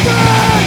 America!